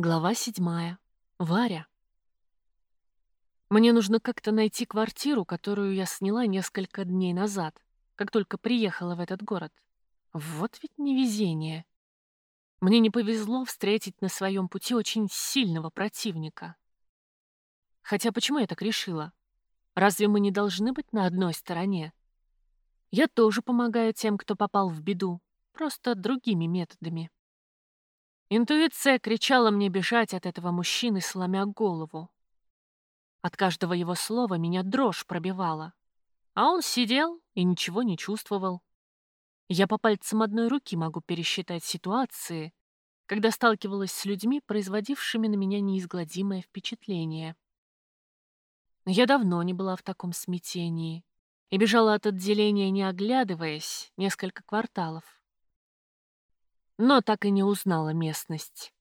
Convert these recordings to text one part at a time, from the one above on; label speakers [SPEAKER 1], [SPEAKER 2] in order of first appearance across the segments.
[SPEAKER 1] Глава седьмая. Варя. Мне нужно как-то найти квартиру, которую я сняла несколько дней назад, как только приехала в этот город. Вот ведь невезение. Мне не повезло встретить на своем пути очень сильного противника. Хотя почему я так решила? Разве мы не должны быть на одной стороне? Я тоже помогаю тем, кто попал в беду, просто другими методами. Интуиция кричала мне бежать от этого мужчины, сломя голову. От каждого его слова меня дрожь пробивала. А он сидел и ничего не чувствовал. Я по пальцам одной руки могу пересчитать ситуации, когда сталкивалась с людьми, производившими на меня неизгладимое впечатление. Я давно не была в таком смятении и бежала от отделения, не оглядываясь, несколько кварталов но так и не узнала местность.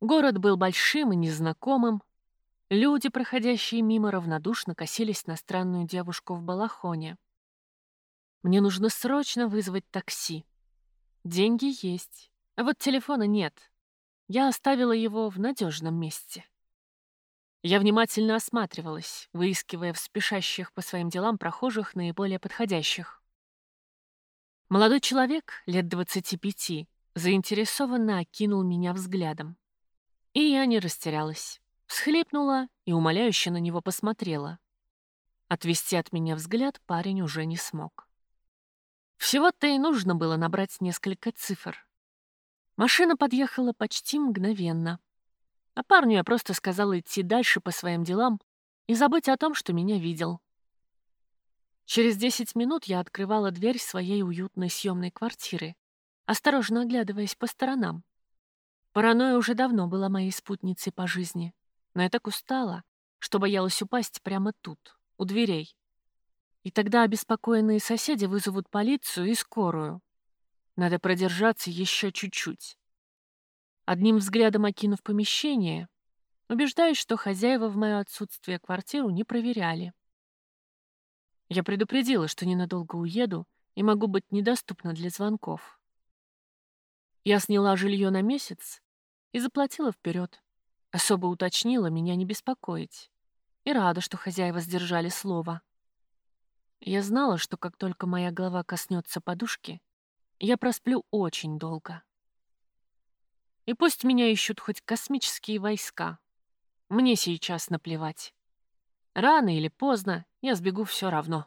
[SPEAKER 1] Город был большим и незнакомым. Люди, проходящие мимо, равнодушно косились на странную девушку в балахоне. Мне нужно срочно вызвать такси. Деньги есть, а вот телефона нет. Я оставила его в надежном месте. Я внимательно осматривалась, выискивая в спешащих по своим делам прохожих наиболее подходящих. Молодой человек, лет двадцати пяти, заинтересованно окинул меня взглядом. И я не растерялась. Всхлипнула и умоляюще на него посмотрела. Отвести от меня взгляд парень уже не смог. Всего-то и нужно было набрать несколько цифр. Машина подъехала почти мгновенно. А парню я просто сказала идти дальше по своим делам и забыть о том, что меня видел. Через десять минут я открывала дверь своей уютной съемной квартиры осторожно оглядываясь по сторонам. Паранойя уже давно была моей спутницей по жизни, но я так устала, что боялась упасть прямо тут, у дверей. И тогда обеспокоенные соседи вызовут полицию и скорую. Надо продержаться еще чуть-чуть. Одним взглядом окинув помещение, убеждаюсь, что хозяева в мое отсутствие квартиру не проверяли. Я предупредила, что ненадолго уеду и могу быть недоступна для звонков. Я сняла жилье на месяц и заплатила вперед. Особо уточнила меня не беспокоить. И рада, что хозяева сдержали слово. Я знала, что как только моя голова коснется подушки, я просплю очень долго. И пусть меня ищут хоть космические войска. Мне сейчас наплевать. Рано или поздно я сбегу все равно.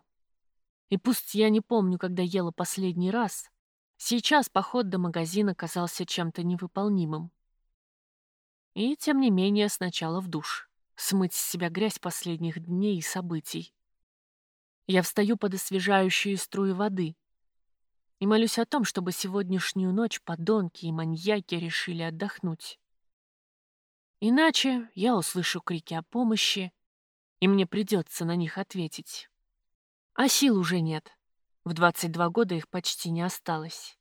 [SPEAKER 1] И пусть я не помню, когда ела последний раз, Сейчас поход до магазина казался чем-то невыполнимым. И, тем не менее, сначала в душ. Смыть с себя грязь последних дней и событий. Я встаю под освежающие струи воды и молюсь о том, чтобы сегодняшнюю ночь подонки и маньяки решили отдохнуть. Иначе я услышу крики о помощи, и мне придется на них ответить. А сил уже нет. В 22 года их почти не осталось.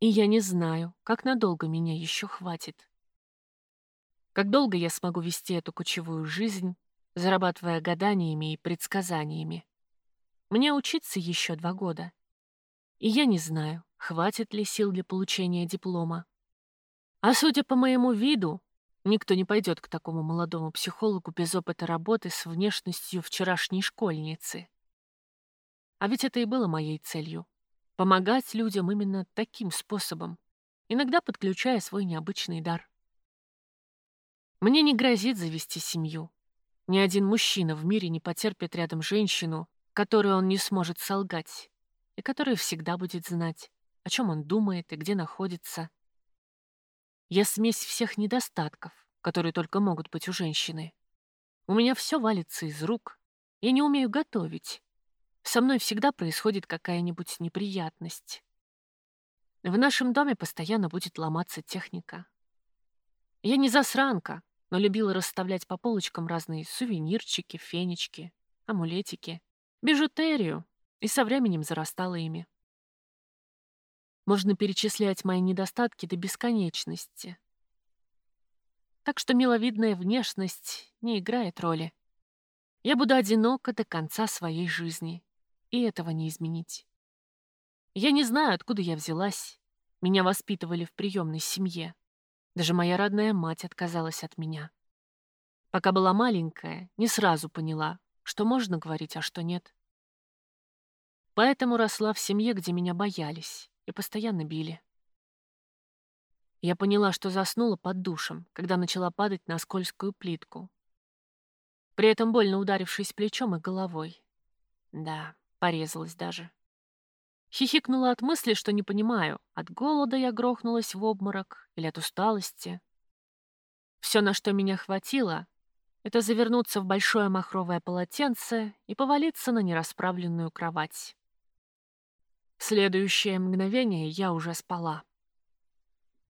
[SPEAKER 1] И я не знаю, как надолго меня еще хватит. Как долго я смогу вести эту кочевую жизнь, зарабатывая гаданиями и предсказаниями. Мне учиться еще два года. И я не знаю, хватит ли сил для получения диплома. А судя по моему виду, никто не пойдет к такому молодому психологу без опыта работы с внешностью вчерашней школьницы. А ведь это и было моей целью — помогать людям именно таким способом, иногда подключая свой необычный дар. Мне не грозит завести семью. Ни один мужчина в мире не потерпит рядом женщину, которую он не сможет солгать, и которая всегда будет знать, о чем он думает и где находится. Я смесь всех недостатков, которые только могут быть у женщины. У меня все валится из рук. Я не умею готовить, со мной всегда происходит какая-нибудь неприятность. В нашем доме постоянно будет ломаться техника. Я не засранка, но любила расставлять по полочкам разные сувенирчики, фенечки, амулетики, бижутерию, и со временем зарастала ими. Можно перечислять мои недостатки до бесконечности. Так что миловидная внешность не играет роли. Я буду одинока до конца своей жизни и этого не изменить. Я не знаю, откуда я взялась. Меня воспитывали в приемной семье. Даже моя родная мать отказалась от меня. Пока была маленькая, не сразу поняла, что можно говорить, а что нет. Поэтому росла в семье, где меня боялись и постоянно били. Я поняла, что заснула под душем, когда начала падать на скользкую плитку. При этом больно ударившись плечом и головой. Да, порезалась даже. Хихикнула от мысли, что не понимаю, от голода я грохнулась в обморок или от усталости. Все, на что меня хватило, это завернуться в большое махровое полотенце и повалиться на нерасправленную кровать. В следующее мгновение я уже спала.